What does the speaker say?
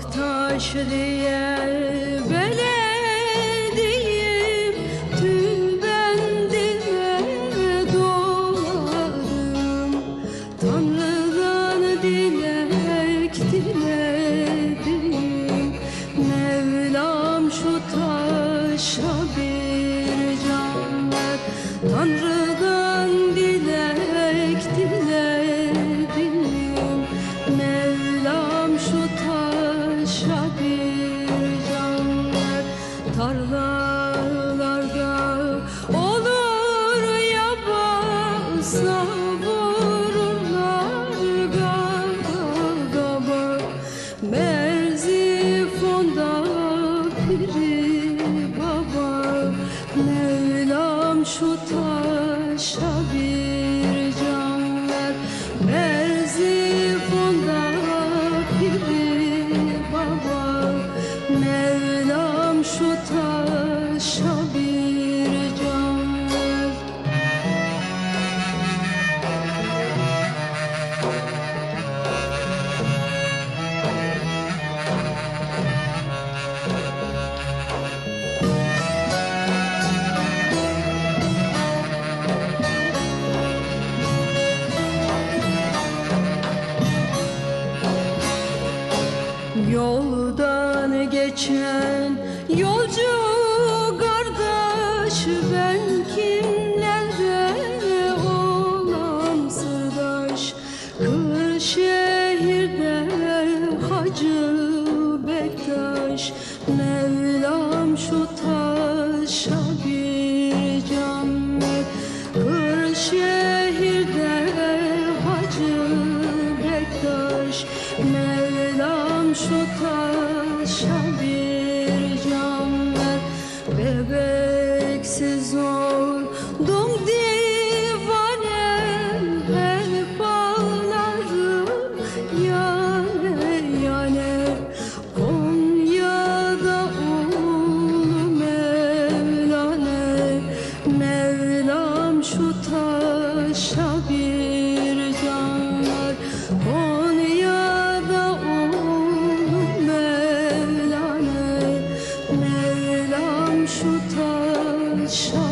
taş diye belediyim Tüm bendime doladım Tanrı'dan dilek diledim Mevlam şu taşa bir can Tanrı'dan şu taşa bir can ver. Merzifon'da piri baba. Mevlam şu taşa Yoldan geçen yolcu kardeş ben kimlere olam sırdaş? Kırşehir'de Hacı Bektaş Mevlam şu taşa Mevlane Mevlam şu taşa